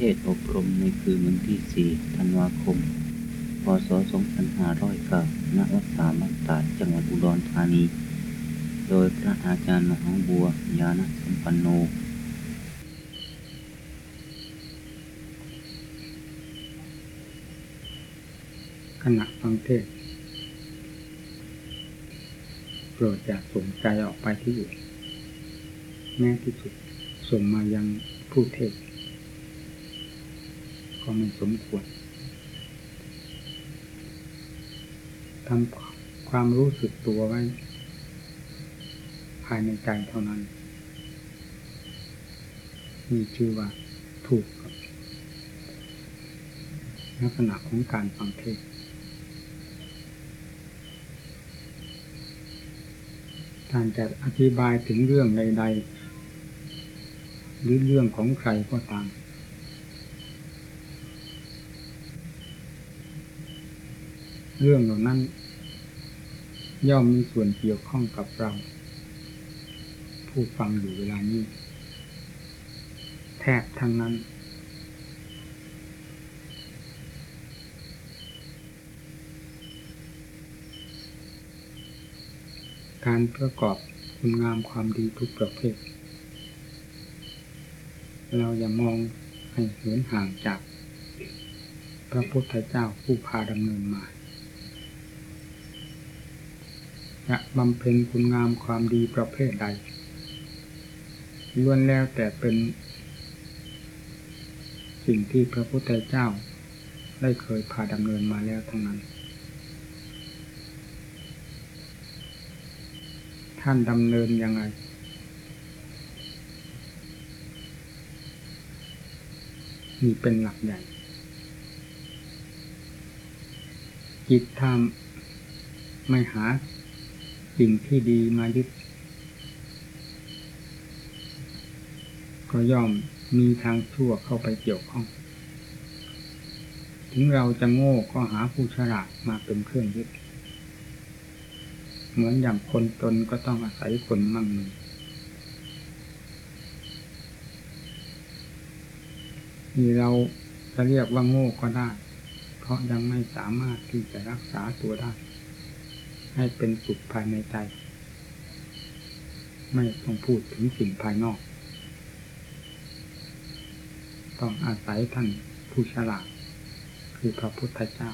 เทศอบรมในคืนวันที่ 4 ธันวาคม พศ 2509ณวัดสามบ้านตาดจังหวัดอุดรธานี โดยพระอาจารย์มหาบัวยานสัมปันโน ขณะฟังเทศน์โปรดอย่าส่งใจออกไปที่อื่นแม้ที่สุดส่งมายังผู้เทศ ก็ไม่สมควรทำความรู้สึกตัวไว้ ภายในใจเท่านั้นมีชื่อว่าถูกกับลักษณะของการฟังเทศท่านจะอธิบายถึงเรื่องใดๆ หรือเรื่องของใครก็ตาม เรื่องเหล่านั้น ย่อมมีส่วนเกี่ยวข้องกับเรา ผู้ฟังอยู่เวลานี้ แทบทั้งนั้น การประกอบคุณงามความดีทุกประเภท เราอย่ามองให้เหินห่างจากพระพุทธเจ้าผู้พาดำเนินมา จะบำเพ็ญคุณงามความดีประเภทใดล้วนแล้วแต่เป็น สิ่งที่พระพุทธเจ้า ได้เคยพาดำเนินมาแล้วทั้งนั้น ท่านดำเนินยังไง มีเป็นหลักใหญ่จิตทำไม่หา สิ่งที่ดีมายึดก็ย่อมมีทางชั่วเข้าไปเกี่ยวข้อง ถึงเราจะโง่ก็หาผู้ฉลาดมาเป็นเครื่องยึด เหมือนอย่างคนจนก็ต้องอาศัยคนมั่งมีนี่เราจะเรียกว่าโง่ก็ได้ เพราะยังไม่สามารถที่จะรักษาตัวได้ ให้เป็นสุขภายในใจ ไม่ต้องพูดถึงสิ่งภายนอก ต้องอาศัยท่านผู้ฉลาดคือพระพุทธเจ้า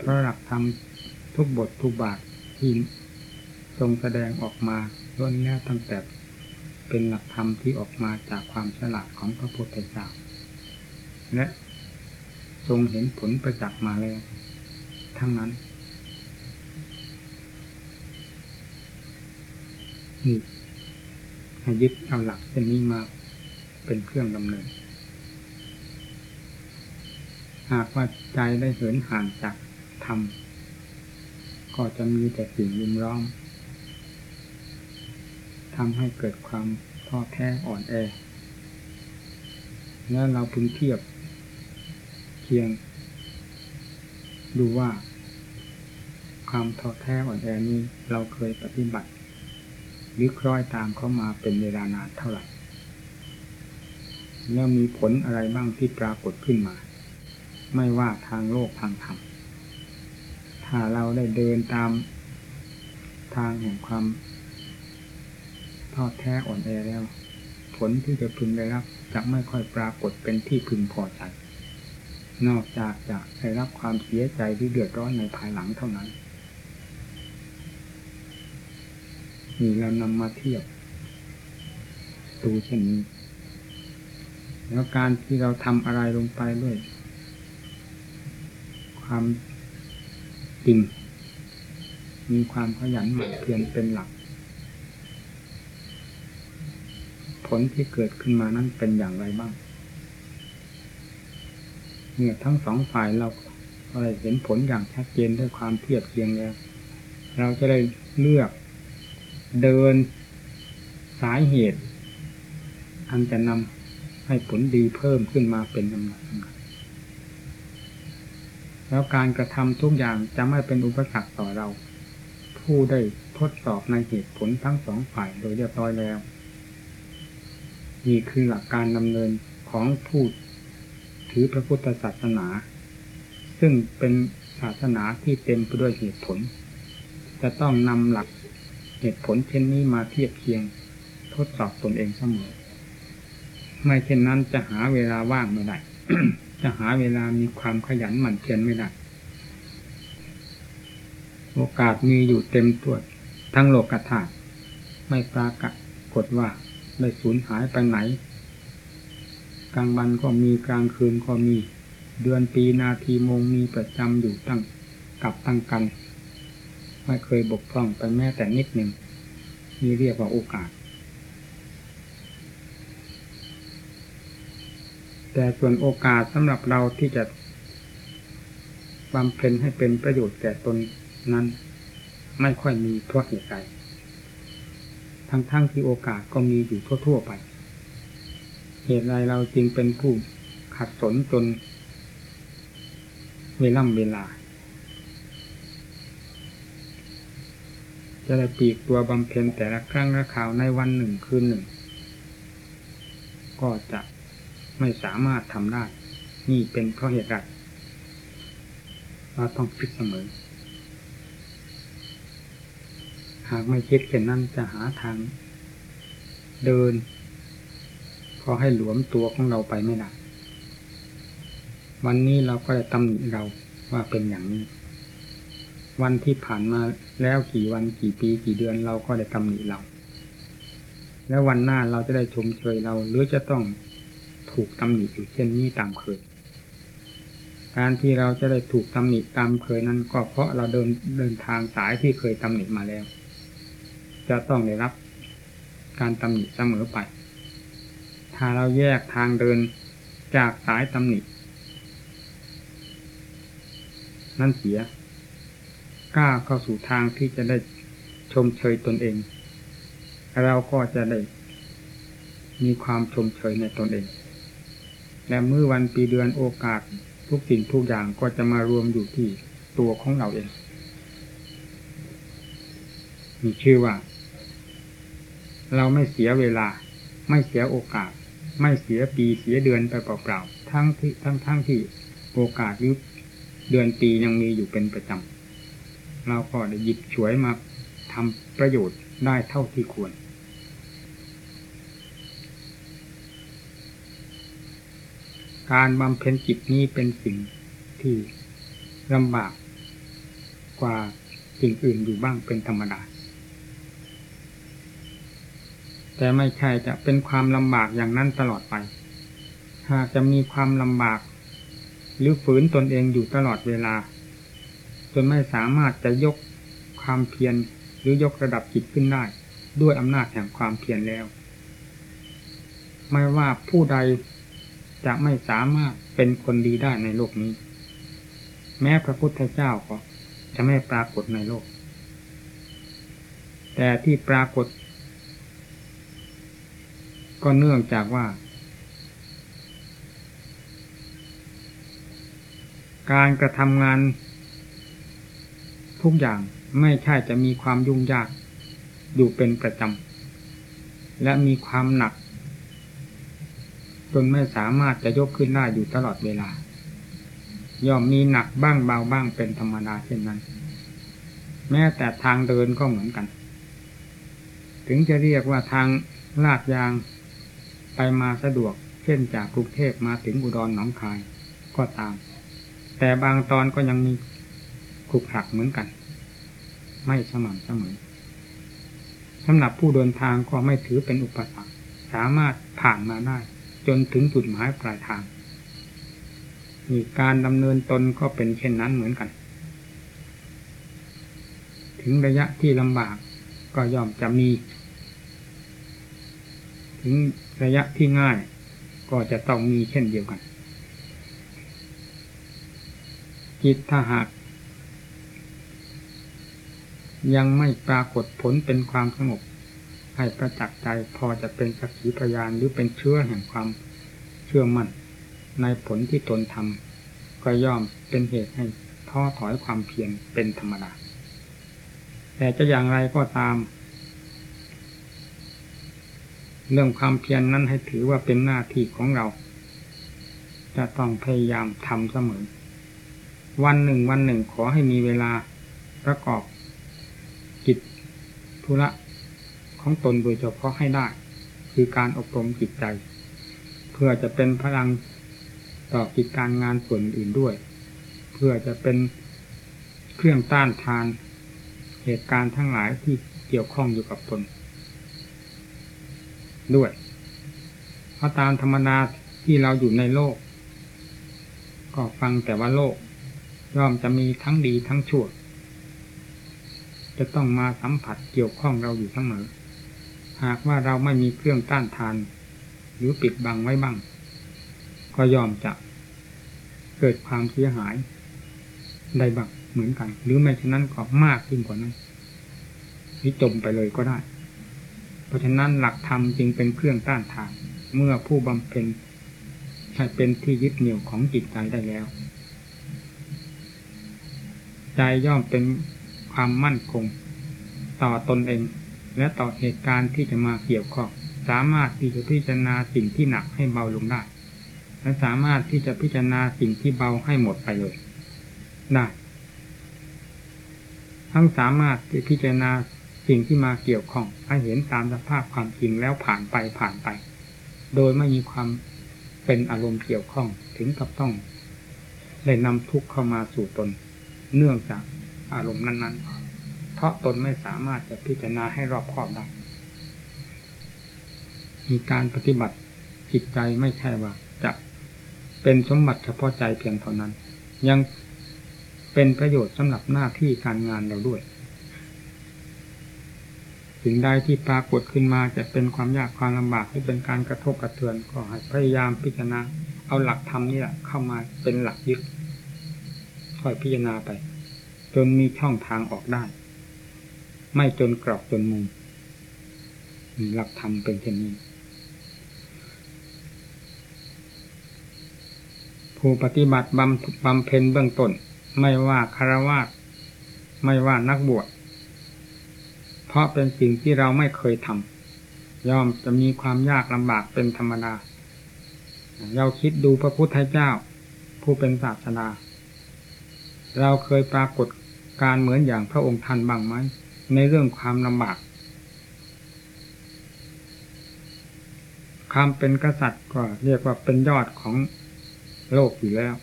พระหลักธรรมทุกบททุกบาทที่ทรงแสดงออกมาล้วนแล้วตั้งแต่เป็นหลักธรรมที่ออกมาจากความฉลาดของพระพุทธเจ้า และทรงเห็นผลประจักษ์มาแล้ว ทั้งนั้น นี่ให้ยึดเอาหลักเช่นนี้มาเป็นเครื่องดำเนิน หากว่าใจได้เหินห่างจากธรรม ก็จะมีแต่สิ่งยินร้องทำให้เกิดความท้อแท้อ่อนแอ แล้วเราพึงเทียบเคียง ดูว่าความท้อแท้อ่อนแอนี้เราเคยปฏิบัติ หรือคล้อยตามเข้ามาเป็นเวลานานเท่าไหร่ แล้วมีผลอะไรบ้างที่ปรากฏขึ้นมา ไม่ว่าทางโลกทางธรรม ถ้าเราได้เดินตามทางแห่งความท้อแท้อ่อนแอแล้ว ผลที่จะพึงได้รับจะไม่ค่อยปรากฏเป็นที่พึงพอใจ นอกจากจะได้รับความเสียใจที่เดือดร้อนในภายหลังเท่านั้น นี่เรานำมาเทียบดูเช่นนี้แล้วการที่เราทำอะไรลงไปด้วย ความจริง มีความขยันหมั่นเพียรเป็นหลัก ผลที่เกิดขึ้นมานั้นเป็นอย่างไรบ้าง เนี่ยทั้งสองฝ่ายเราก็ได้เห็นผลอย่างชัดเจนด้วยความเทียบเทียงแล้ว เราจะได้เลือก เดินสายเหตุ อันจะนำให้ผลดีเพิ่มขึ้นมาเป็นลำดับแล้วการกระทำทุกอย่างจะไม่เป็นอุปสรรคต่อเรา ผู้ได้ทดสอบในเหตุผลทั้งสองฝ่ายโดยเรียบร้อยแล้ว นี่คือหลักการดำเนินของผู้ถือพระพุทธศาสนา ซึ่งเป็นศาสนาที่เต็มไปด้วยเหตุผล จะต้องนำหลัก เหตุผลเช่นนี้มาเทียบเคียง ทดสอบตนเองเสมอ ไม่เช่นนั้นจะหาเวลาว่างไม่ได้ จะหาเวลามีความขยันหมั่นเพียรไม่ได้ โอกาสมีอยู่เต็มตัวทั้งโลกธาตุไม่ปรากฏว่าได้สูญหายไปไหน กลางวันก็มีกลางคืนก็มี เดือนปีนาทีโมงมีประจำอยู่ตั้งกับตั้งกัน ไม่เคยบกพร่องไปแม้แต่นิดหนึ่งนี่เรียกว่าโอกาส แต่ส่วนโอกาสสำหรับเราที่จะบำเพ็ญให้เป็นประโยชน์แก่ตนนั้น ไม่ค่อยมีเพราะเหตุใดทั้งๆทที่โอกาสก็มีอยู่ทั่ว ๆ ไป เหตุไรเราจึงเป็นผู้ขัดสนจนเวล่ำเวลา จะได้ปีกตัวบำเพ็ญแต่ละครั้งละข่าวในวันหนึ่งคืนหนึ่ง ก็จะไม่สามารถทำได้ นี่เป็นเพราะเหตุใดเราต้องคิดเสมอ หากไม่คิดเช่นนั้นจะหาทาง เดิน พอให้หลวมตัวของเราไปไม่ได้วันนี้เราก็ได้ตำหนิเราว่าเป็นอย่างนี้ วันที่ผ่านมาแล้วกี่วันกี่ปีกี่เดือนเราก็ได้ตำหนิเรา แล้ววันหน้าเราจะได้ชมเชยเราหรือจะต้องถูกตำหนิอยู่เช่นนี้ตามเคย การที่เราจะได้ถูกตำหนิตามเคยนั้น ก็เพราะเราเดินเดินทางสายที่เคยตำหนิมาแล้ว จะต้องได้รับการตำหนิเสมอไป ถ้าเราแยกทางเดินจากสายตำหนินั่นเสีย กล้าเข้าสู่ทางที่จะได้ชมเชยตนเอง เราก็จะได้มีความชมเชยในตนเอง และเมื่อวันปีเดือนโอกาสทุกสิ่งทุกอย่างก็จะมารวมอยู่ที่ตัวของเราเอง มีชื่อว่า เราไม่เสียเวลา ไม่เสียโอกาส ไม่เสียปีเสียเดือนไปเปล่าๆทั้งที่ทั้งทั้งที่โอกาสยุคเดือนปียังมีอยู่เป็นประจำ เราก็ได้หยิบฉวยมาทำประโยชน์ได้เท่าที่ควร การบำเพ็ญจิตนี้เป็นสิ่งที่ลำบากกว่าสิ่งอื่นอยู่บ้างเป็นธรรมดา แต่ไม่ใช่จะเป็นความลำบากอย่างนั้นตลอดไป หากจะมีความลำบาก หรือฝืนตนเองอยู่ตลอดเวลา จนไม่สามารถจะยกความเพียรหรือยกระดับจิตขึ้นได้ ด้วยอำนาจแห่งความเพียรแล้ว ไม่ว่าผู้ใดจะไม่สามารถเป็นคนดีได้ในโลกนี้ แม้พระพุทธเจ้าก็จะไม่ปรากฏในโลก แต่ที่ปรากฏ ก็เนื่องจากว่า การกระทำงาน ทุกอย่างไม่ใช่จะมีความยุ่งยากอยู่เป็นประจำ และมีความหนัก จนไม่สามารถจะยกขึ้นได้อยู่ตลอดเวลา ย่อมมีหนักบ้างเบาบ้างเป็นธรรมดาเช่นนั้น แม้แต่ทางเดินก็เหมือนกัน ถึงจะเรียกว่าทางลาดยางไปมาสะดวกเช่นจากกรุงเทพมาถึงอุดรหนองคายก็ตาม แต่บางตอนก็ยังมี ขรุกขลักเหมือนกัน ไม่สม่ำเสมอสำหรับผู้เดินทางก็ไม่ถือเป็นอุปสรรค สามารถผ่านมาได้ จนถึงจุดหมายปลายทาง มีการดำเนินตนก็เป็นเช่นนั้นเหมือนกัน ถึงระยะที่ลำบากก็ย่อมจะมี ถึงระยะที่ง่ายก็จะต้องมีเช่นเดียวกัน จิตถ้าหาก ยังไม่ปรากฏผลเป็นความสงบ ให้ประจักษ์ใจพอจะเป็นสักขีพยานหรือเป็นเชื้อแห่งความเชื่อมั่น ในผลที่ตนทำก็ย่อมเป็นเหตุให้ท้อถอยความเพียรเป็นธรรมดา แต่จะอย่างไรก็ตาม เรื่องความเพียรนนั้นให้ถือว่าเป็นหน้าที่ของเรา จะต้องพยายามทำเสมอ วันหนึ่งวันหนึ่งขอให้มีเวลาประกอบ ธุระของตนโดยเฉพาะให้ได้ คือการอบรมจิตใจ เพื่อจะเป็นพลังต่อกิจการงานส่วนอื่นด้วย เพื่อจะเป็นเครื่องต้านทานเหตุการณ์ทั้งหลายที่เกี่ยวข้องอยู่กับตน ด้วยเพราะตามธรรมดาที่เราอยู่ในโลก ก็ฟังแต่ว่าโลก ย่อมจะมีทั้งดีทั้งชั่ว จะต้องมาสัมผัสเกี่ยวข้องเราอยู่เสมอ หากว่าเราไม่มีเครื่องต้านทาน หรือปิดบังไว้บ้าง ก็ยอมจะเกิดความเสียหายได้บ้างเหมือนกัน หรือไม่ฉะนั้นก็มากขึ้นกว่านั้นหรือจมไปเลยก็ได้ เพราะฉะนั้นหลักธรรมจึงเป็นเครื่องต้านทาน เมื่อผู้บำเพ็ญให้เป็นที่ยึดเหนี่ยวของจิตใจได้แล้ว ใจย่อมเป็น ความมั่นคง ต่อตนเอง และต่อเหตุการณ์ที่จะมาเกี่ยวข้องสามารถที่จะพิจารณาสิ่งที่หนักให้เบาลงได้ และสามารถที่จะพิจารณาสิ่งที่เบาให้หมดไปเลยได้ทั้งสามารถที่พิจารณาสิ่งที่มาเกี่ยวข้องให้เห็นตามสภาพความจริงแล้วผ่านไปผ่านไป โดยไม่มีความเป็นอารมณ์เกี่ยวข้องถึงกับต้อง ได้นำทุกข์เข้ามาสู่ตน เนื่องจาก อารมณ์นั้นๆ เพราะตนไม่สามารถจะพิจารณาให้รอบคอบได้ มีการปฏิบัติจิตใจไม่ใช่ว่า จะเป็นสมบัติเฉพาะใจเพียงเท่านั้น ยังเป็นประโยชน์สำหรับหน้าที่การงานเราด้วยสิ่งใดที่ปรากฏขึ้นมาจะเป็นความยากความลำบากหรือเป็นการกระทบกระเทือนก็ให้พยายามพิจารณาเอาหลักธรรมนี่แหละเข้ามาเป็นหลักยึดค่อยพิจารณาไป จนมีช่องทางออกได้ ไม่จนกรอบจนมุมหลักธรรมเป็นเช่นนี้ ผู้ปฏิบัติบำบำเพ็ญเบื้องต้น ไม่ว่าคารวะไม่ว่านักบวชเพราะเป็นสิ่งที่เราไม่เคยทำย่อมจะมีความยากลำบากเป็นธรรมดา เราคิดดูพระพุทธเจ้า ผู้เป็นศาสดาเราเคยปรากฏ การเหมือนอย่างพระองค์ท่านบ้างไหมในเรื่องความลำบากความเป็นกษัตริย์ก็เรียกว่าเป็นยอดของโลกอยู่แล้ว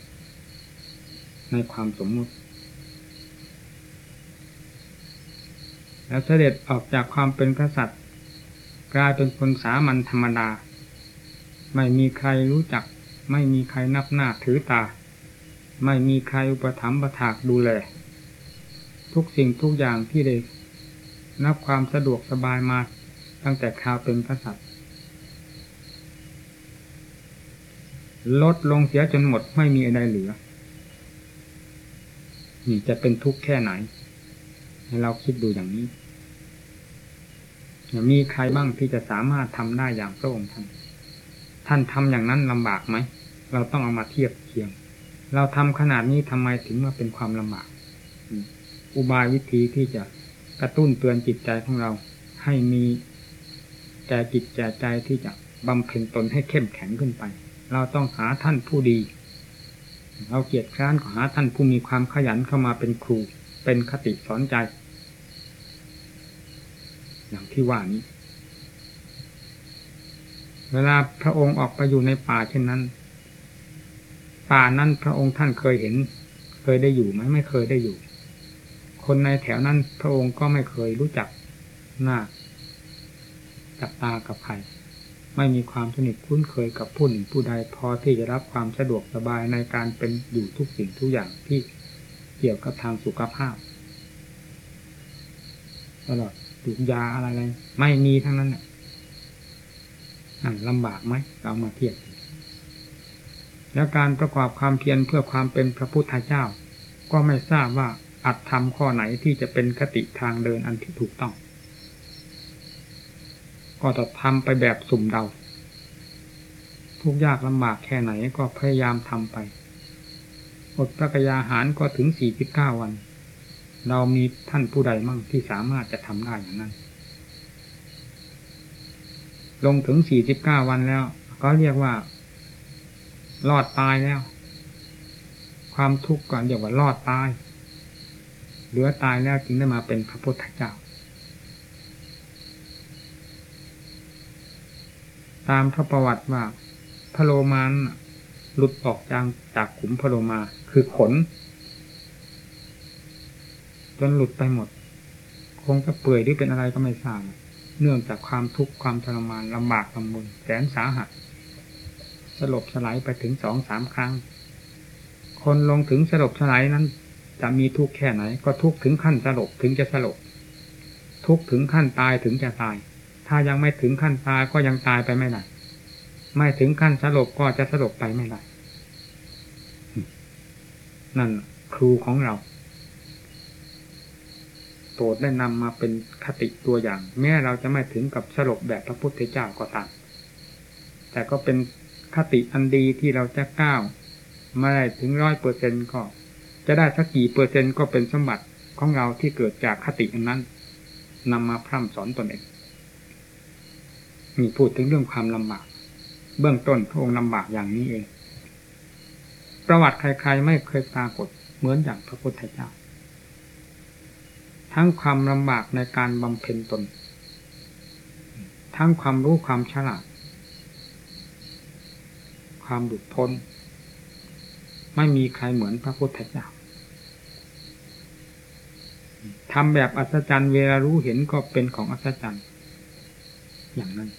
ในความสมมุติ แล้วเสด็จออกจากความเป็นกษัตริย์ กลายเป็นคนสามัญธรรมดา ไม่มีใครรู้จัก ไม่มีใครนับหน้าถือตา ไม่มีใครอุปถัมภ์ประถากดูแล ทุกสิ่งทุกอย่างที่ได้นับความสะดวกสบายมาตั้งแต่คราวเป็นกษัตริย์ลดลงเสียจนหมดไม่มีอะไรเหลือ นี่จะเป็นทุกข์แค่ไหน ให้เราคิดดูอย่างนี้ มีใครบ้างที่จะสามารถทำได้อย่างพระองค์ท่าน ท่านทำอย่างนั้นลำบากไหม เราต้องเอามาเทียบเคียง เราทำขนาดนี้ทำไมถึงมาเป็นความลำบาก อุบายวิธีที่จะกระตุ้นเตือนจิตใจของเราให้มีแก่จิตแก่ใจที่จะบำเพ็ญตนให้เข้มแข็งขึ้นไป เราต้องหาท่านผู้ดี เราเกียรติคร้านหาท่านผู้มีความขยันเข้ามาเป็นครู เป็นคติสอนใจ อย่างที่ว่านี้ เวลาพระองค์ออกไปอยู่ในป่าเช่นนั้น ป่านั้นพระองค์ท่านเคยเห็น เคยได้อยู่ไหมไม่เคยได้อยู่ คนในแถวนั้นพระองค์ก็ไม่เคยรู้จักหน้า จับตากับใครไม่มีความสนิทคุ้นเคยกับผู้หนึ่งผู้ใดพอที่จะรับความสะดวกสบายในการเป็นอยู่ทุกสิ่งทุกอย่างที่เกี่ยวกับทางสุขภาพตลอดดูยาอะไรอะไรไม่มีทั้งนั้นเนี่ยลำบากไหมเรามาเทียบแล้วการประกอบความเพียรเพื่อความเป็นพระพุทธเจ้า ก็ไม่ทราบว่า อัดทำข้อไหนที่จะเป็นคติทางเดินอันที่ถูกต้อง ก็จะทำไปแบบสุ่มเดาทุกยากลำบากแค่ไหนก็พยายามทำไปอดพระกยาหารก็ถึงสี่สิบเก้าวัน เรามีท่านผู้ใดมั่งที่สามารถจะทำได้อย่างนั้น ลงถึงสี่สิบเก้าวันแล้ว ก็เรียกว่า รอดตายแล้ว ความทุกข์ก่อนเรียกว่ารอดตาย เหลือตายแล้วจึงได้มาเป็นพระพุทธเจ้า ตามพระประวัติว่าพระโลมานหลุดออกจากจากขุมพระโลมาคือขน จนหลุดไปหมด คงจะเปื่อยหรือเป็นอะไรก็ไม่ทราบเนื่องจากความทุกข์ความทรมานลำบากลำบนแสนสาหัสสลบสลายไปถึงสองสามครั้ง คนลงถึงสลบสลายนั้น จะมีทุกข์แค่ไหน ก็ทุกข์ถึงขั้นสลบถึงจะสลบทุกข์ถึงขั้นตายถึงจะตาย ถ้ายังไม่ถึงขั้นตายก็ยังตายไปไม่ได้ไม่ถึงขั้นสลบก็จะสลบไปไม่ได้นั่นครูของเราโปรดได้นำมาเป็นคติตัวอย่าง แม้เราจะไม่ถึงกับสลบแบบพระพุทธเจ้าก็ตามแต่ก็เป็นคติอันดีที่เราจะก้าวไม่ถึงร้อยเปอร์เซ็นก็ จะได้สักกี่เปอร์เซ็นต์ก็เป็นสมบัติของเราที่เกิดจากคติอันนั้นนำมาพร่ำสอนตนเอง มีพูดถึงเรื่องความลำบาก เบื้องต้นพระองค์ลำบากอย่างนี้เอง ประวัติใครๆไม่เคยปรากฏเหมือนอย่างพระพุทธเจ้า ทั้งความลำบากในการบำเพ็ญตน ทั้งความรู้ความฉลาด ความบุดพ้น ไม่มีใครเหมือนพระพุทธเจ้า ทำแบบอัศจรรย์เวลารู้เห็นก็เป็นของอัศจรรย์ อย่างนั้น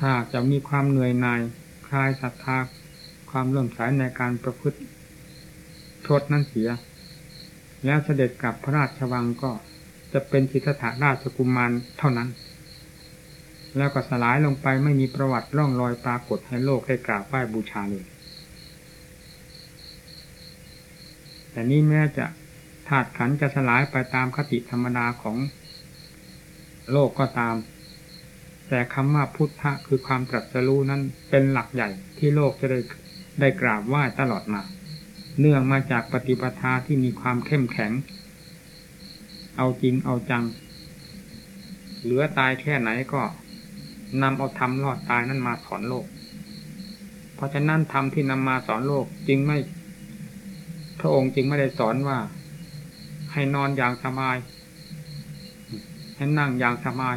ถ้าจะมีความเหนื่อยหน่ายคลายศรัทธาความเลื่อมใสในการประพฤติโทษนั้นเสีย แล้วเสด็จกลับพระราชวังก็จะเป็นสิทธาราชกุมารเท่านั้น แล้วก็สลายลงไปไม่มีประวัติร่องรอยปรากฏให้โลกได้กราบไหว้บูชาเลยแต่นี่แม้จะ ธาตุขันจะสลายไปตามคติธรรมดาของโลกก็ตาม แต่คำว่าพุทธะคือความตรัสรู้นั้นเป็นหลักใหญ่ที่โลกจะได้ได้กราบไหว้ตลอดมา เนื่องมาจากปฏิปทาที่มีความเข้มแข็ง เอาจริงเอาจัง เหลือตายแค่ไหนก็นำเอาธรรมรอดตายนั้นมาสอนโลก เพราะฉะนั้นธรรมที่นำมาสอนโลกจึงไม่ พระองค์จึงไม่ได้สอนว่า ให้นอนอย่างสบาย ให้นั่งอย่างสบาย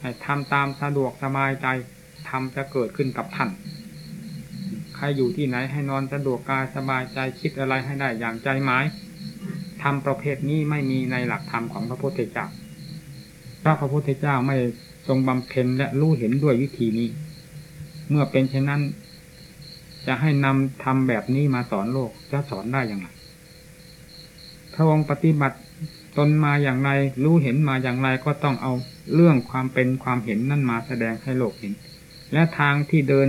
ให้ทำตามสะดวกสบายใจทำจะเกิดขึ้นกับท่านใครอยู่ที่ไหนให้นอนสะดวกกายสบายใจคิดอะไรให้ได้อย่างใจหมายทำประเภทนี้ไม่มีในหลักธรรมของพระพุทธเจ้าพระพระพุทธเจ้าไม่ทรงบำเพ็ญและรู้เห็นด้วยวิธีนี้ เมื่อเป็นเช่นนั้น จะให้นำทำแบบนี้มาสอนโลกจะสอนได้อย่างไร พระองค์ปฏิบัติตนมาอย่างไร รู้เห็นมาอย่างไรก็ต้องเอาเรื่องความเป็นความเห็นนั่นมาแสดงให้โลกเห็น และทางที่เดิน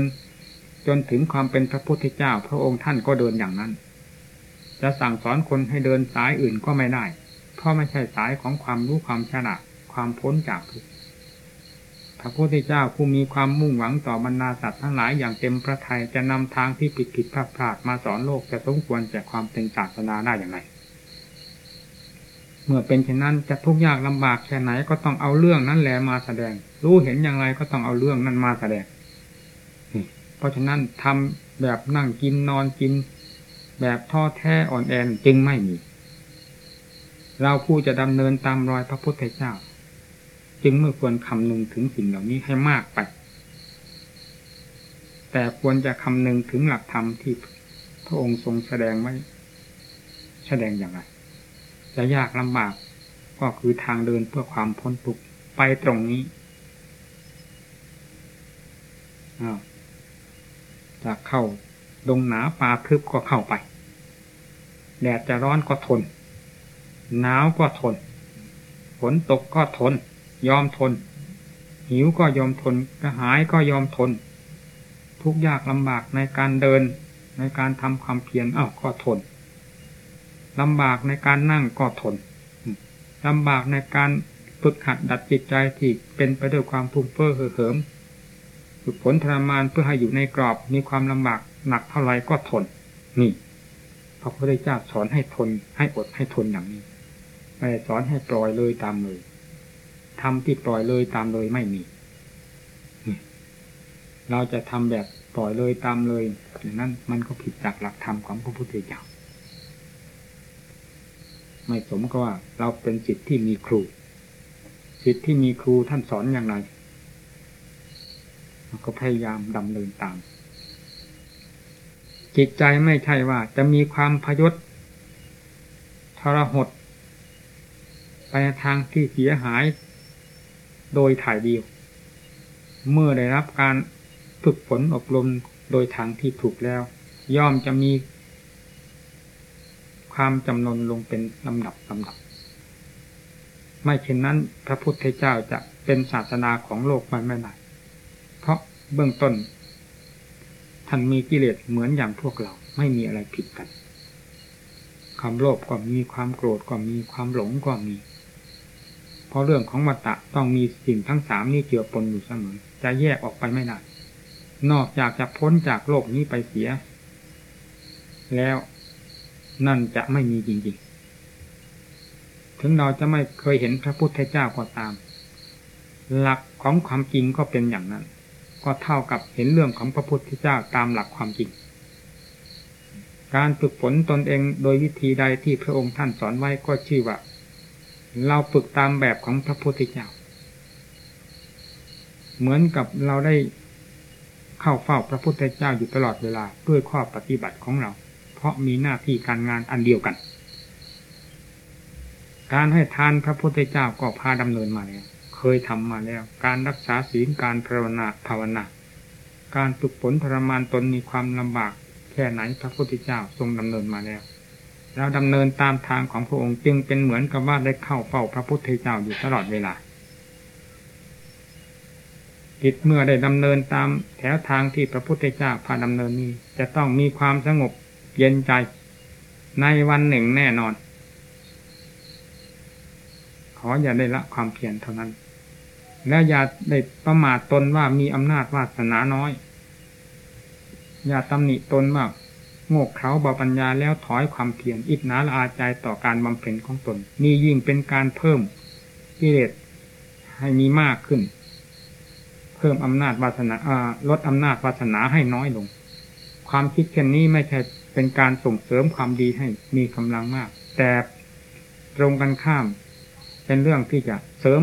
จนถึงความเป็นพระพุทธเจ้า พระองค์ท่านก็เดินอย่างนั้น จะสั่งสอนคนให้เดินสายอื่นก็ไม่ได้ เพราะไม่ใช่สายของความรู้ความฉลาดความพ้นจากทุกข์พระพุทธเจ้าผู้มีความมุ่งหวังต่อบรรดาสัตว์ทั้งหลายอย่างเต็มพระทัยจะนำทางที่ผิดผิดพลาดพลาดมาสอนโลกจะสมควรแก่ความเป็นศาสนาได้อย่างไร เมื่อเป็นเช่นนั้นจะทุกข์ยากลำบากแค่ไหนก็ต้องเอาเรื่องนั้นแหละมาแสดง รู้เห็นอย่างไรก็ต้องเอาเรื่องนั้นมาแสดงราะฉะนั้นทำแบบนั่งกินนอนกิน แบบท้อแท้อ่อนแอจึงไม่มี เราผู้จะดำเนินตามรอยพระพุทธเจ้า จึงเมื่อควรคำนึงถึงสิ่งเหล่านี้ให้มากไป แต่ควรจะคำนึงถึงหลักธรรมที่พระองค์ทรงแสดงไว้แสดงอย่างไร จะยากลำบาก ก็คือทางเดินเพื่อความพ้นทุกข์ไปตรงนี้จะเข้าดงหนาป่าทึบก็เข้าไป แดดจะร้อนก็ทน หนาวก็ทน ฝนตกก็ทน ยอมทน หิวก็ยอมทน กระหายก็ยอมทน ทุกยากลำบากในการเดินในการทำความเพียรอ้าวก็ทน ลำบากในการนั่งก็ทนลำบากในการฝึกหัดดัดจิตใจที่เป็นไปด้วยความพุ่งเพ้อเหอเหิมฝึกฝนทรมานเพื่อให้อยู่ในกรอบมีความลำบากหนักเท่าไรก็ทน นี่พระพุทธเจ้าสอนให้ทนให้อดให้ทนอย่างนี้ไม่สอนให้ปล่อยเลยตามเลยทำที่ปล่อยเลยตามเลยไม่มีเราจะทำแบบปล่อยเลยตามเลยอย่างนั้นมันก็ผิดจากหลักธรรมของพระพุทธเจ้า ไม่สมก็ว่า เราเป็นจิตที่มีครูจิตที่มีครูท่านสอนอย่างไรก็พยายามดำเนินตาม จิตใจไม่ใช่ว่าจะมีความพยศทรหด ไปทางที่เสียหาย โดยถ่ายเดียว เมื่อได้รับการฝึกฝนอบรมโดยทางที่ถูกแล้ว ย่อมจะมี ความจำนนลงเป็นลำดับลำดับ ไม่เช่นนั้นพระพุทธเจ้าจะเป็นศาสนาของโลกมันไม่ได้เพราะเบื้องต้นท่านมีกิเลสเหมือนอย่างพวกเราไม่มีอะไรผิดกัน ความโลภก็มีความโกรธก็มีความหลงก็มี เพราะเรื่องของวัตตะต้องมีสิ่งทั้งสามนี้เกี่ยวปนอยู่เสมอ จะแยกออกไปไม่ได้นอกจากจะพ้นจากโลกนี้ไปเสีย แล้ว นั่นจะไม่มีจริงๆ ถึงเราจะไม่เคยเห็นพระพุทธเจ้าก็ตาม หลักของความจริงก็เป็นอย่างนั้น ก็เท่ากับเห็นเรื่องของพระพุทธเจ้าตามหลักความจริง การฝึกฝนตนเองโดยวิธีใดที่พระองค์ท่านสอนไว้ก็ชื่อว่า เราฝึกตามแบบของพระพุทธเจ้า เหมือนกับเราได้เข้าเฝ้าพระพุทธเจ้าอยู่ตลอดเวลาด้วยข้อปฏิบัติของเรา ราะมีหน้าที่การงานอันเดียวกัน การให้ทานพระพุทธเจ้าก็พาดำเนินมาแล้ว เคยทำมาแล้ว การรักษาศีลการภาวนาภาวนา การฝึกฝนทรมานตนมีความลำบากแค่ไหนพระพุทธเจ้าทรงดำเนินมาแล้วเราดำเนินตามทางของพระองค์จึงเป็นเหมือนกับว่าได้เข้าเฝ้าพระพุทธเจ้าอยู่ตลอดเวลาจิตเมื่อได้ดำเนินตามแถวทางที่พระพุทธเจ้าพาดำเนินนี้ จะต้องมีความสงบ เย็นใจ ในวันหนึ่งแน่นอน ขออย่าได้ละความเพียรเท่านั้น และอย่าได้ประมาทตนว่ามีอำนาจวาสนาน้อย อย่าตำหนิตนว่าโง่เขลาบาปัญญาแล้วถอยความเพียรอิจนาละอาใจต่อการบำเพ็ญของตน นี่ยิ่งเป็นการเพิ่มกิเลสให้มีมากขึ้น เพิ่มอำนาจวาสนาลดอำนาจวาสนาให้น้อยลง ความคิดเช่นนี้ไม่ใช่ เป็นการส่งเสริมความดีให้มีกำลังมาก แต่ตรงกันข้าม เป็นเรื่องที่จะเสริม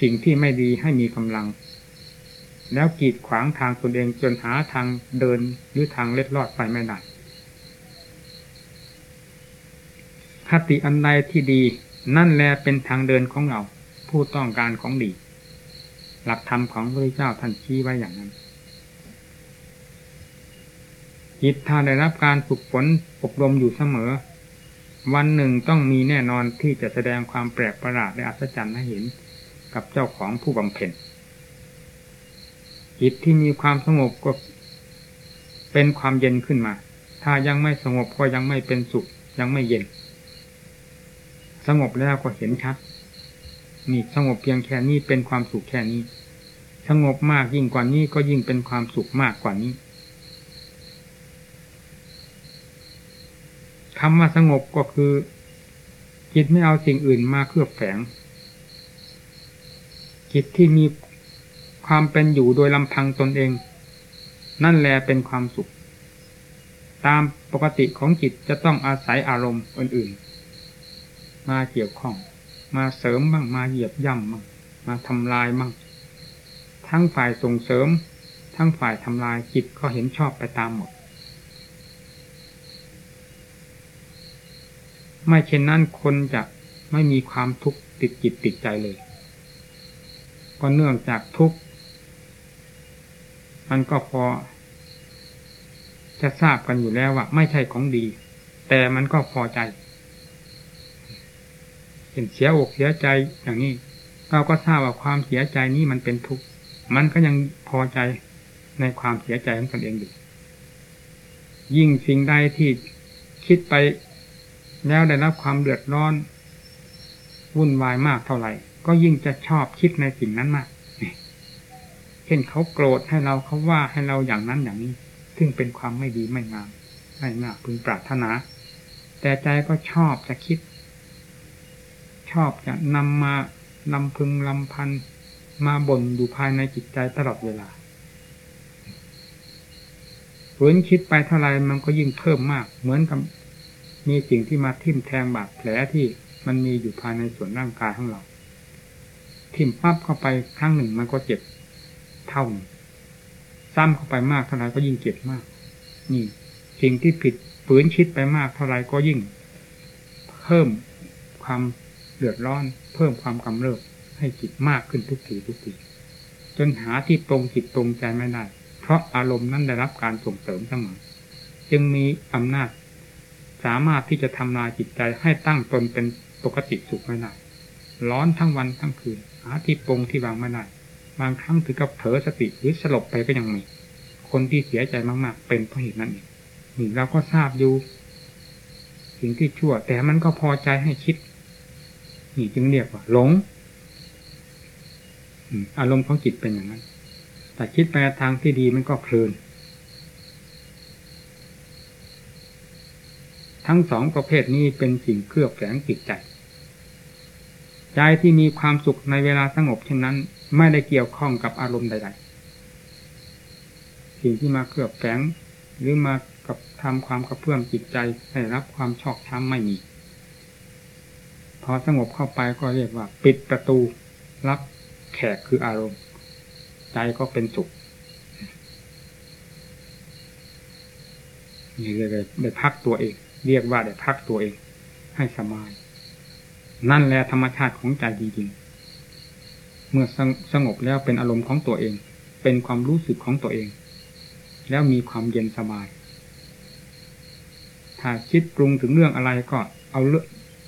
สิ่งที่ไม่ดีให้มีกำลัง แล้วกีดขวางทางตนเองจนหาทางเดินหรือทางเล็ดลอดไปไม่ได้คติอันใดที่ดี นั่นแหละเป็นทางเดินของเรา ผู้ต้องการของดี หลักธรรมของพระพุทธเจ้าท่านชี้ไว้อย่างนั้น จิตถ้าได้รับการฝึกฝนอบรมอยู่เสมอ วันหนึ่งต้องมีแน่นอนที่จะแสดงความแปลกประหลาดและอัศจรรย์ให้เห็นกับเจ้าของผู้บำเพ็ญจิตที่มีความสงบก็เป็นความเย็นขึ้นมา ถ้ายังไม่สงบก็ยังไม่เป็นสุข ยังไม่เย็น สงบแล้วก็เห็นชัดนี่สงบเพียงแค่นี้เป็นความสุขแค่นี้ สงบมากยิ่งกว่านี้ก็ยิ่งเป็นความสุขมากกว่านี้ คำว่าสงบก็คือ จิตไม่เอาสิ่งอื่นมาเคลือบแฝง จิตที่มีความเป็นอยู่โดยลำพังตนเอง นั่นแหละเป็นความสุข ตามปกติของจิตจะต้องอาศัยอารมณ์อื่นๆ มาเกี่ยวข้อง มาเสริมบ้างมาเหยียบย่ำบ้างมาทำลายบ้างทั้งฝ่ายส่งเสริม ทั้งฝ่ายทำลายจิตก็เห็นชอบไปตามหมด ไม่เช่นนั้นคนจะไม่มีความทุกข์ติดจิตติดใจเลย ก็เนื่องจากทุกข์มันก็พอ จะทราบกันอยู่แล้วว่า ไม่ใช่ของดี แต่มันก็พอใจเห็นเสียอกเสียใจอย่างนี้ เราก็ทราบว่าความเสียใจนี้มันเป็นทุกข์มันก็ยังพอใจในความเสียใจของตนเองอยู่ยิ่งสิ่งใดที่คิดไป แล้วได้รับความเดือดร้อนวุ่นวายมากเท่าไหร่ ก็ยิ่งจะชอบคิดในสิ่งนั้นมากเช่นเขาโกรธให้เราเขาว่าให้เราอย่างนั้นอย่างนี้ ซึ่งเป็นความไม่ดีไม่งามไม่น่าพึงปรารถนา แต่ใจก็ชอบจะคิด ชอบจะนำมาลำพึงลำพันมาบ่นอยู่ภายในจิตใจตลอดเวลาฝืนคิดไปเท่าไรมันก็ยิ่งเพิ่มมาก เหมือนกับ มีสิ่งที่มาทิ่มแทงบาดแผลที่มันมีอยู่ภายในส่วนร่างกายของเรา ทิ่มปั๊บเข้าไปครั้งหนึ่งมันก็เจ็บเท่าหนึ่งซ้ำเข้าไปมากเท่าไรก็ยิ่งเจ็บมาก นี่สิ่งที่ผิดฝืนคิดไปมากเท่าไรก็ยิ่ง เพิ่มความเดือดร้อน เพิ่มความกำเริบให้จิตมากขึ้นทุกทีทุกทีจนหาที่ตรงจิตตรงใจไม่ได้ เพราะอารมณ์นั้นได้รับการส่งเสริมเสมอจึงมีอำนาจ สามารถที่จะทำลายจิตใจให้ตั้งตนเป็นปกติสุขไม่ได้ร้อนทั้งวันทั้งคืนหาที่ปรงที่วางไม่ได้บางครั้งถึงกับเผลอสติหรือสลบไปก็ยังมี คนที่เสียใจมากๆ เป็นเพราะเหตุนั้นเองนี่เราก็ทราบอยู่ สิ่งที่ชั่ว แต่มันก็พอใจให้คิด นี่จึงเรียกว่า หลงอารมณ์ของจิตเป็นอย่างนั้น แต่คิดไปทางที่ดีมันก็เพลิน ทั้งสองประเภทนี้เป็นสิ่งเคลือบแฝงจิตใจ ใจที่มีความสุขในเวลาสงบเช่นนั้น ไม่ได้เกี่ยวข้องกับอารมณ์ใด ๆ สิ่งที่มาเคลือบแฝงหรือมากับทำความกระเพื่อมจิตใจให้รับความชอกช้ำไม่มี พอสงบเข้าไปก็เรียกว่า ปิดประตูรับแขกคืออารมณ์ ใจก็เป็นสุขนี่เรียได้พักตัวเอง เรียกว่าได้พักตัวเอง ให้สบาย นั่นแหละธรรมชาติของใจจริงๆ เมื่อสงบแล้วเป็นอารมณ์ของตัวเอง เป็นความรู้สึกของตัวเอง แล้วมีความเย็นสบาย ถ้าคิดปรุงถึงเรื่องอะไรก็เอาเรื่อง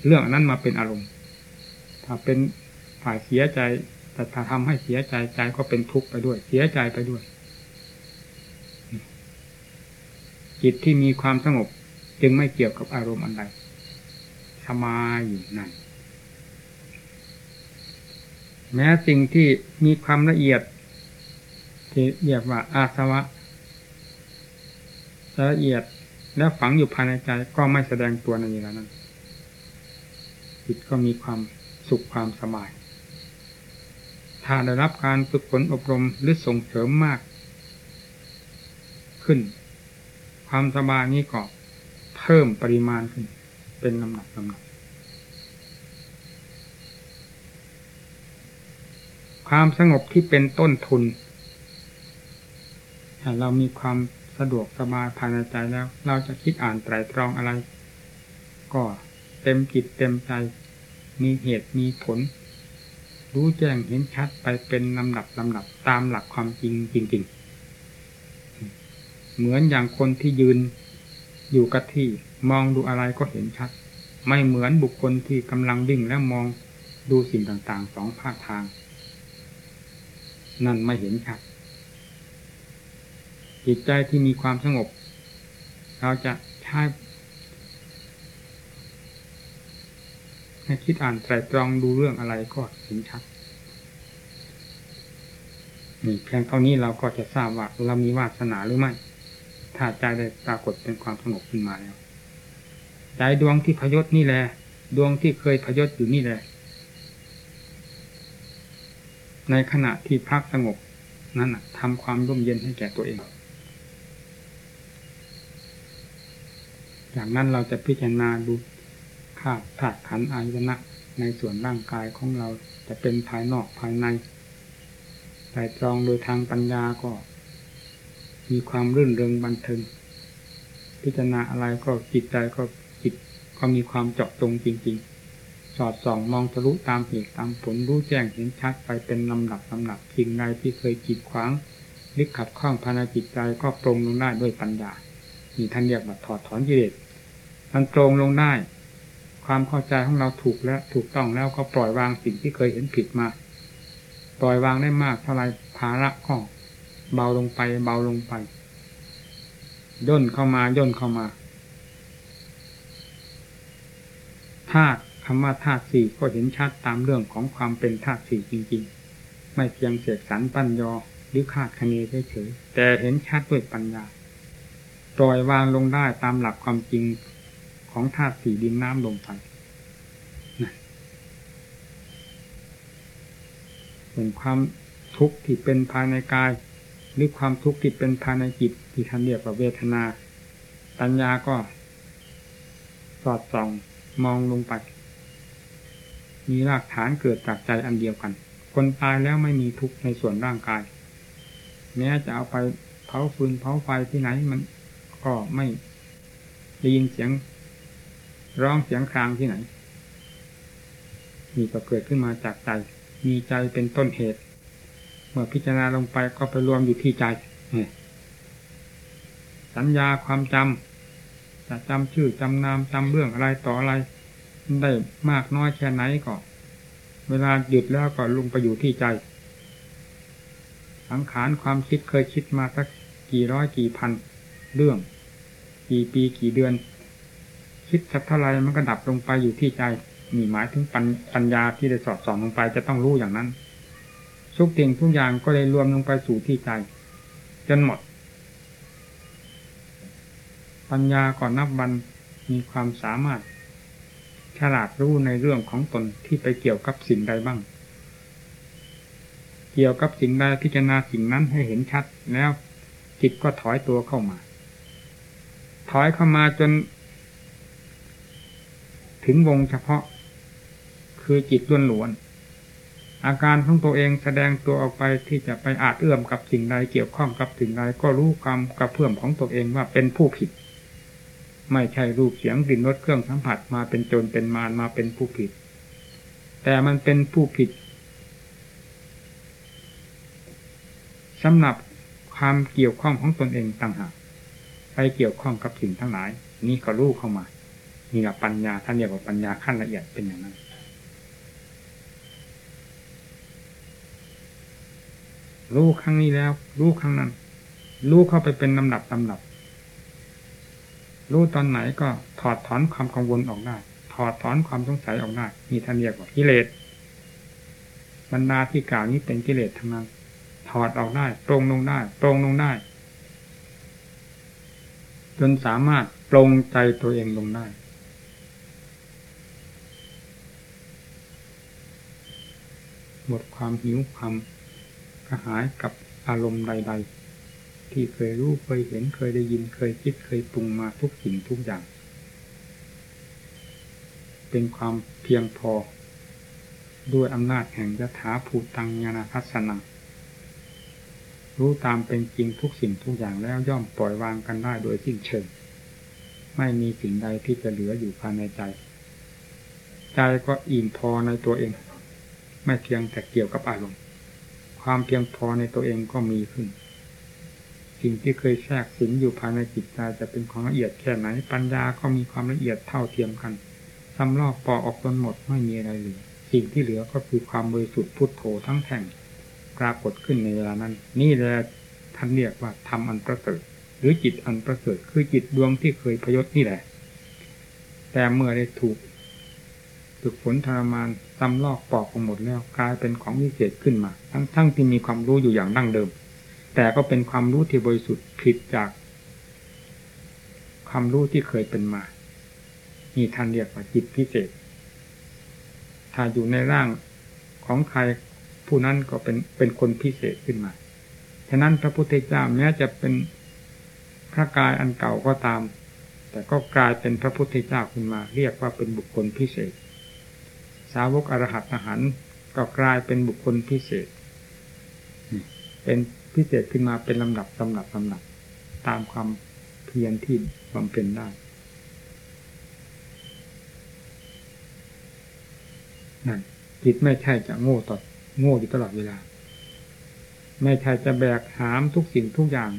เรื่องนั้นมาเป็นอารมณ์ ถ้าเป็นฝ่ายเสียใจแต่ถ้าทำให้เสียใจใจก็เป็นทุกข์ไปด้วย เสียใจไปด้วย จิตที่มีความสงบ จึงไม่เกี่ยวกับอารมณ์อันใดสมาอยู่นั่นแม้สิ่งที่มีความละเอียด ที่เรียกว่าอาสวะละเอียดแล้วฝังอยู่ภายในใจก็ไม่แสดงตัวในเวลานั้นจิตก็มีความสุขความสบาย ถ้าได้รับการฝึกฝนอบรมหรือส่งเสริมมาก ขึ้น ความสบายนี้ก็ พิ่มปริมาณขึ้น เป็นลำดับลำดับความสงบที่เป็นต้นทุนถ้าเรามีความสะดวกสบายภายในใจแล้ว เราจะคิดอ่านไตรตรองอะไร ก็เต็มจิตเต็มใจ มีเหตุมีผล รู้แจ้งเห็นชัดไปเป็นลำดับลำดับตามหลักความจริงจริงๆ เหมือนอย่างคนที่ยืน อยู่กับที่มองดูอะไรก็เห็นชัด ไม่เหมือนบุคคลที่กำลังวิ่งและมองดูสิ่งต่างๆสองภาคทาง นั่นไม่เห็นชัด จิตใจที่มีความสงบ เราจะใช้ให้คิดอ่านไตรตรองดูเรื่องอะไรก็เห็นชัดนี่เพียงเท่านี้เราก็จะทราบว่าเรามีวาสนาหรือไม่ ถ้าใจได้ปรากฏเป็นความสงบขึ้นมาแล้วใจดวงที่พยศนี่แหละดวงที่เคยพยศอยู่นี่แหละ ในขณะที่พักสงบนั้นทำความร่มเย็นให้แก่ตัวเองอย่างนั้นเราจะพิจารณาดูธาตุธาตุขันอายนะในส่วนร่างกายของเราจะเป็นภายนอกภายในแต่ตรองโดยทางปัญญาก็ มีความรื่นเริงบันเทิง พิจารณาอะไรก็จิตใจก็จิตก็มีความเจาะจงจริง ๆ สอดส่องมองทะลุตามเหตุตามผลรู้แจ้งเห็นชัดไปเป็นลำดับลำดับสิ่งใดที่เคยกีดขวางลิกขัดข้องภายในจิตใจก็ปรงลงได้ด้วยปัญญามีท่านเรียกว่าถอดถอนกิเลสมันตรงลงได้ความเข้าใจของเราถูกแล้วถูกต้องแล้วก็ปล่อยวางสิ่งที่เคยเห็นผิดมา ปล่อยวางได้มากเท่าไรภาระก็ เบาลงไป เบาลงไป ย่นเข้ามาย่นเข้ามาธาตุคำว่าธาตุสี่ก็เห็นชัดตามเรื่องของความเป็นธาตุสี่จริง ๆ ไม่เพียงเสกสรรปัญญอหรือคาดคะเนเฉยๆแต่เห็นชัดด้วยปัญญาปล่อยวางลงได้ตามหลักความจริงของธาตุสี่ดินน้ำลมไฟเป็นความทุกข์ที่เป็นภายในกาย หรือความทุกข์ที่เป็นภายในจิตที่ท่านเรียกว่าเวทนา ปัญญาก็ สอดส่องมองลงไป มีรากฐานเกิดจากใจอันเดียวกัน คนตายแล้วไม่มีทุกข์ในส่วนร่างกาย แม้จะเอาไปเผาฟืนเผาไฟที่ไหนมันก็ไม่ได้ยินเสียงร้องเสียงครางที่ไหน มีก็เกิดขึ้นมาจากใจ มีใจเป็นต้นเหตุ มื่อพิจารณาลงไปก็ไปรวมอยู่ที่ใจสัญญาความจำจะจำชื่อจำนามจำเรื่องอะไรต่ออะไร ได้มากน้อยแค่ไหนก็ เวลาหยุดแล้วก็ลงไปอยู่ที่ใจ สังขารความคิดเคยคิดมาสักกี่ร้อยกี่พัน เรื่อง กี่ปีกี่เดือน คิดสักเท่าไรมันก็ดับลงไปอยู่ที่ใจมีหมายถึงปัญปัญญาที่ได้สอดส่องลงไปจะต้องรู้อย่างนั้น ทุกสิ่งทุกอย่างก็เลยรวมลงไปสู่ที่ใจจนหมด ปัญญาก่อนนับวันมีความสามารถ ฉลาดรู้ในเรื่องของตนที่ไปเกี่ยวกับสิ่งใดบ้าง เกี่ยวกับสิ่งใดพิจารณาสิ่งนั้นให้เห็นชัด แล้วจิตก็ถอยตัวเข้ามา ถอยเข้ามาจน ถึงวงเฉพาะ คือจิตล้วนหลวน อาการของตัวเองแสดงตัวออกไปที่จะไปอาจเอื้อมกับสิ่งใดเกี่ยวข้องกับสิ่งใดก็รู้ความกระเพื่อมของตัวเองว่าเป็นผู้ผิด ไม่ใช่รูปเสียงกลิ่นรสเครื่องสัมผัสมาเป็นโจรเป็นมารมาเป็นผู้ผิด แต่มันเป็นผู้ผิดสำหรับความเกี่ยวข้องของตนเองต่างหากไปเกี่ยวข้องกับสิ่งทั้งหลาย นี่ก็รู้เข้ามานี่แหละปัญญาท่านเรียกว่าปัญญาขั้นละเอียดเป็นอย่างนั้น รู้ครั้งนี้แล้ว รู้ครั้งนั้น รู้เข้าไปเป็นลำดับลำดับ รู้ตอนไหนก็ถอดถอนความกังวลออกได้ถอดถอนความสงสัยออกได้มีท่านเรียกว่ากิเลสบรรดาที่กล่าวนี้เป็นกิเลสทั้งนั้น ถอดออกได้ตรงลงได้ตรงลงได้ จนสามารถปรงใจตัวเองลงได้หมดความหิวความ กระหายกับอารมณ์ใด ๆ ที่เคยรู้เคยเห็นเคยได้ยินเคยคิดเคยปรุงมาทุกสิ่งทุกอย่าง เป็นความเพียงพอ ด้วยอำนาจแห่งยถาภูตังญาณทัศนังรู้ตามเป็นจริงทุกสิ่งทุกอย่างแล้วย่อมปล่อยวางกันได้โดยสิ้นเชิง ไม่มีสิ่งใดที่จะเหลืออยู่ภายในใจ ใจก็อิ่มพอในตัวเอง ไม่เพียงแต่เกี่ยวกับอารมณ์ ความเพียงพอในตัวเองก็มีขึ้น สิ่งที่เคยแทรกสิงอยู่ภายในจิตใจจะเป็นของละเอียดแค่ไหน ปัญญาก็มีความละเอียดเท่าเทียมกันทำลอกปอออกจนหมดไม่มีอะไรเหลือสิ่งที่เหลือก็คือความบริสุทธิ์พุทโธทั้งแท่งปรากฏขึ้นในเวลานั้น นี่แหละท่านเรียกว่าทำอันประเสริฐหรือจิตอันประเสริฐคือจิตดวงที่เคยพยศนี่แหละ แต่เมื่อได้ถูก ฝึกฝนทรมานซ้ำลอกปอกหมดแล้วกลายเป็นของวิเศษขึ้นมา ทั้งทั้งที่มีความรู้อยู่อย่างดั้งเดิม แต่ก็เป็นความรู้ที่บริสุทธิ์ผิดจาก ความรู้ที่เคยเป็นมานี่ท่านเรียกว่าจิตพิเศษ ถ้าอยู่ในร่างของใครผู้นั้นก็เป็นเป็นคนพิเศษขึ้นมา ฉะนั้นพระพุทธเจ้าแม้จะเป็นพระกายอันเก่าก็ตาม แต่ก็กลายเป็นพระพุทธเจ้าขึ้นมา เรียกว่าเป็นบุคคลพิเศษาวกอรหัตอหารก็กลายเป็นบุคคลพิเศษ เป็นพิเศษขึ้นมาเป็นลำดับลำดับลำดับ ตามความเพียรที่บำเพ็ญได้ นั่นจิตไม่ใช่จะโง่ต่อโง่อยู่ตลอดเวลา ไม่ใช่จะแบกหามทุกสิ่งทุกอย่าง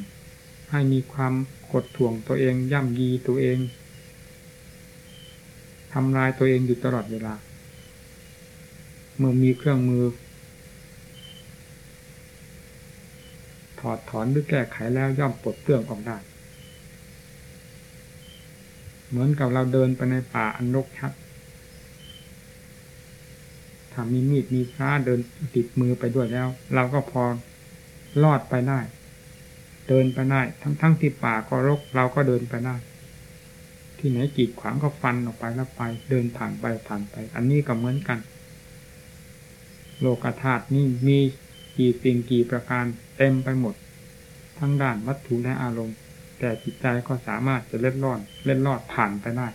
ให้มีความกดท่วงตัวเองย่ำยีตัวเองทำลายตัวเองอยู่ตลอดเวลา เมื่อมีเครื่องมือ ถอดถอนหรือแก้ไขแล้วย่อมปลดเปลื้องออกได้ เหมือนกับเราเดินไปในป่าอันรกชัดถ้ามีมีดมีพ้าเดินติดมือไปด้วยแล้ว เราก็พอรอดไปได้ เดินไปได้ทั้งทั้งที่ป่าก็รกเราก็เดินไปได้ที่ไหนกีดขวางก็ฟันออกไปแล้วไป เดินผ่านไปผ่านไป อันนี้ก็เหมือนกัน โลกธาตุนี่มีกี่สิ่งกี่ประการเต็มไปหมด ทั้งด้านวัตถุและอารมณ์ แต่จิตใจก็สามารถจะเล็ดลอดเล็ดลอดผ่านไปได้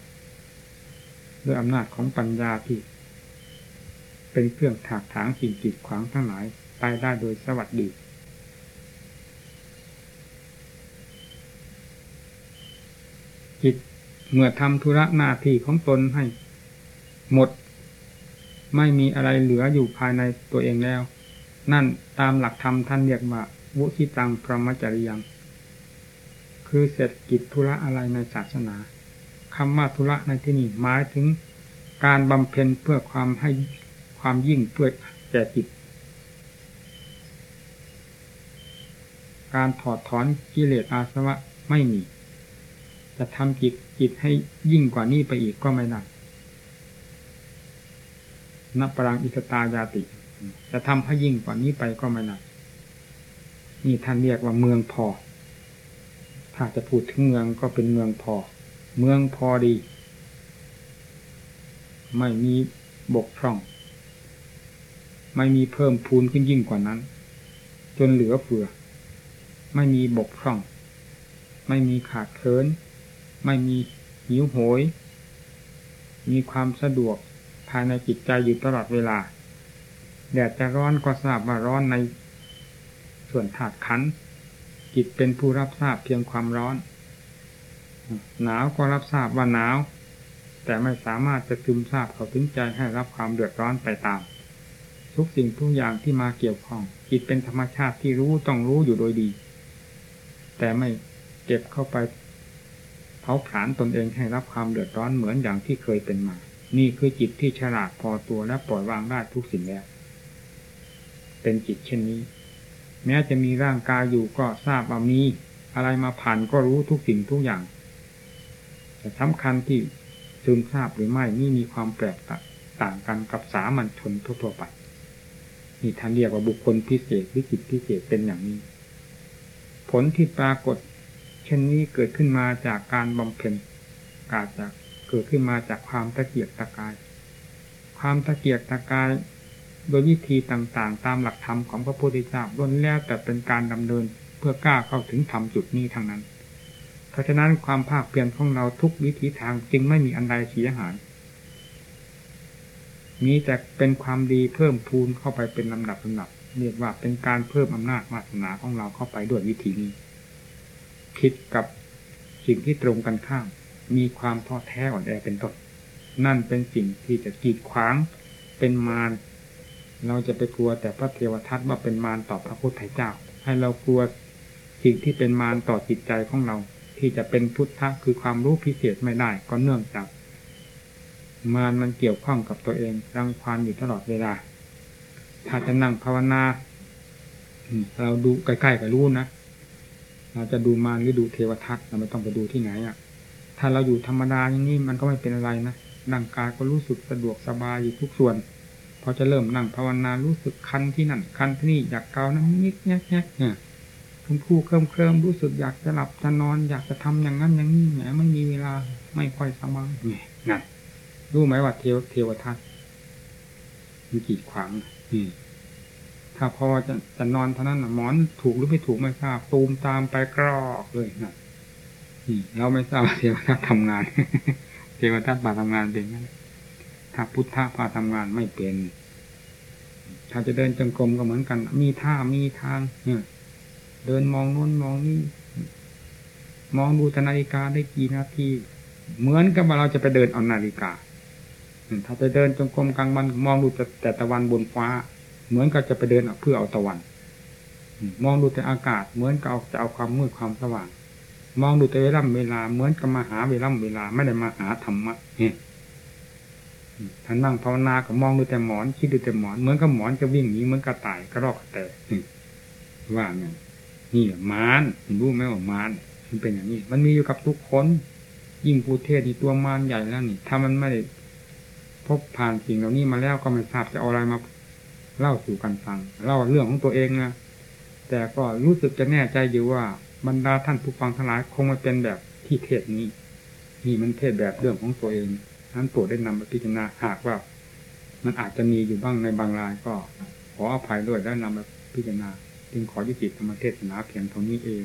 ด้วยอำนาจของปัญญาที่ เป็นเครื่องถากถางสิ่งกีดขวางทั้งหลายไปได้โดยสวัสดีจิตเมื่อทำธุระหน้าที่ของตนให้ หมด ไม่มีอะไรเหลืออยู่ภายในตัวเองแล้ว นั่นตามหลักธรรมท่านเรียกว่า วุธิตังพรหมจริยัง คือเสร็จกิจธุระอะไรในศาสนาคำว่าธุระในที่นี้หมายถึงการบำเพ็ญเพื่อความให้ความยิ่งเพื่อแก่จิต การถอดถอนกิเลสอาสวะไม่มี จะทำจิตจิตให้ยิ่งกว่านี้ไปอีกก็ไม่ได้ นับปรังอิสตายาติ จะทำให้ยิ่งกว่านี้ไปก็ไม่ได้นี่ท่านเรียกว่าเมืองพอ ถ้าจะพูดถึงเมืองก็เป็นเมืองพอ เมืองพอดี ไม่มีบกพร่อง ไม่มีเพิ่มพูนขึ้นยิ่งกว่านั้น จนเหลือเฟือ ไม่มีบกพร่อง ไม่มีขาดเคินไม่มีหิวโหย มีความสะดวก ภายในจิตใจอยู่ตลอดเวลาแดดจะร้อนก็ทราบว่าร้อนในส่วนถาดขันจิตเป็นผู้รับทราบเพียงความร้อน หนาวก็รับทราบว่าหนาว แต่ไม่สามารถจะซึมทราบเขาถึงใจให้รับความเดือดร้อนไปตาม ทุกสิ่งทุกอย่างที่มาเกี่ยวข้อง จิตเป็นธรรมชาติที่รู้ต้องรู้อยู่โดยดี แต่ไม่เก็บเข้าไปเผาผลาญตนเองให้รับความเดือดร้อนเหมือนอย่างที่เคยเป็นมา นี่คือจิตที่ฉลาดพอตัวและปล่อยวางได้ทุกสิ่งแล้ว เป็นจิตเช่นนี้ แม้จะมีร่างกายอยู่ก็ทราบว่ามีอะไรมาผ่านก็รู้ทุกสิ่งทุกอย่าง แต่สำคัญที่ซึมทราบหรือไม่นี่มีความแปลกต่างกันกับสามัญชนทั่วๆไปนี่ท่านเรียกว่าบุคคลพิเศษวิจิตพิเศษเป็นอย่างนี้ ผลที่ปรากฏ เช่นนี้เกิดขึ้นมาจากการบำเพ็ญกาจาก เกิดขึ้นมาจากความตะเกียกตะกาย ความตะเกียกตะกาย โดยวิธีต่างๆ ตามหลักธรรมของพระพุทธเจ้าล้วนแล้วแต่เป็นการดำเนินเพื่อกล้าเข้าถึงธรรมจุดนี้ทางนั้น เพราะฉะนั้นความภาคเพียรของเราทุกวิถีทางจึงไม่มีอันใดเสียหายมีแต่เป็นความดีเพิ่มพูนเข้าไปเป็นลำดับลำดับเรียกว่าเป็นการเพิ่มอำนาจวาสนาของเราเข้าไปด้วยวิธีนี้คิดกับสิ่งที่ตรงกันข้าม มีความท้อแท้อ่อนแอเป็นต้นนั่นเป็นสิ่งที่จะกีดขวางเป็นมารเราจะไปกลัวแต่พระเทวทัตว่าเป็นมารต่อพระพุทธเจ้า ให้เรากลัวสิ่งที่เป็นมารต่อจิตใจของเรา ที่จะเป็นพุทธะคือความรู้พิเศษไม่ได้ ก็เนื่องจาก มารมันเกี่ยวข้องกับตัวเองรังควานอยู่ตลอดเวลา ถ้าจะนั่งภาวนาเราดูใกล้ๆก็รู้นะเราจะดูมารหรือดูเทวทัตเราไม่ต้องไปดูที่ไหนอะ ถ้าเราอยู่ธรรมดาอย่างนี้มันก็ไม่เป็นอะไรนะร่างกายก็รู้สึกสะดวกสบายอยู่ทุกส่วน พอจะเริ่มนั่งภาวนารู้สึกคันที่นั่นคันที่นี่อยากเกาน้ำนิดแงกแงกเนี่ยคุณครูเคลิ้มเคลิ้มรู้สึกอยากจะหลับจะนอน อยากจะทำอย่างนั้นอย่างนี้แหมไม่มีเวลาไม่ค่อยสบายเนี่ยนั่นรู้ไหมว่าเทวเทวทัตมีกีดขวางอืมถ้าพอจะจะนอนเท่านั้นหมอนถูกหรือไม่ถูกไม่ทราบตูมตามไปกรอกเลยนะ เราไม่ทราบเทวทัตทำงาน เทวทัตพาทำงานเป็นงั้นถ้าพุทธะพาทำงานไม่เป็น ถ้าจะเดินจงกรมก็เหมือนกัน มีท่ามีทางเนี่ยเดินมองโน้นมองนี่มองดูนาฬิกาได้กี่นาทีเหมือนกับว่าเราจะไปเดินเอานาฬิกา ถ้าไปเดินจงกรมกลางวันมองดูแต่ตะวันบนฟ้า เหมือนกับจะไปเดินเพื่อเอาตะวัน มองดูแต่อากาศ เหมือนกับจะเอาความมืดความสว่าง มองดูแต่เวลาเวลาเหมือนกับมาหาเวลาเวลาไม่ได้มาหาธรรมะเนี่ยท่านนั่งภาวนาก็มองดูแต่หมอน คิดดูแต่หมอนเหมือนกับหมอนจะวิ่งหนีเหมือนกระต่ายกระรอกกระแตว่าไงนี่มารรู้ไหมว่ามารมันเป็นอย่างนี้ มันมีอยู่กับทุกคนยิ่งภูเทศนี่ตัวมารใหญ่แล้วนี่ ถ้ามันไม่ได้พบผ่านสิ่งเหล่านี้มาแล้วก็ไม่ทราบจะเอาอะไรมาเล่าสู่กันฟังเล่าเรื่องของตัวเองนะแต่ก็รู้สึกจะแน่ใจอยู่ว่า บรรดาท่านผู้ฟังทั้งหลายคงไม่เป็นแบบที่เทศนี้นี่มันเทศแบบเรื่องของตัวเองนั้นโปรดได้นำไปพิจารณาหากว่า มันอาจจะมีอยู่บ้างในบางรายก็ ขออภัยด้วยแล้วนำมาพิจารณาจึงขอยุติธรรมเทศนาเพียงเท่านี้เอง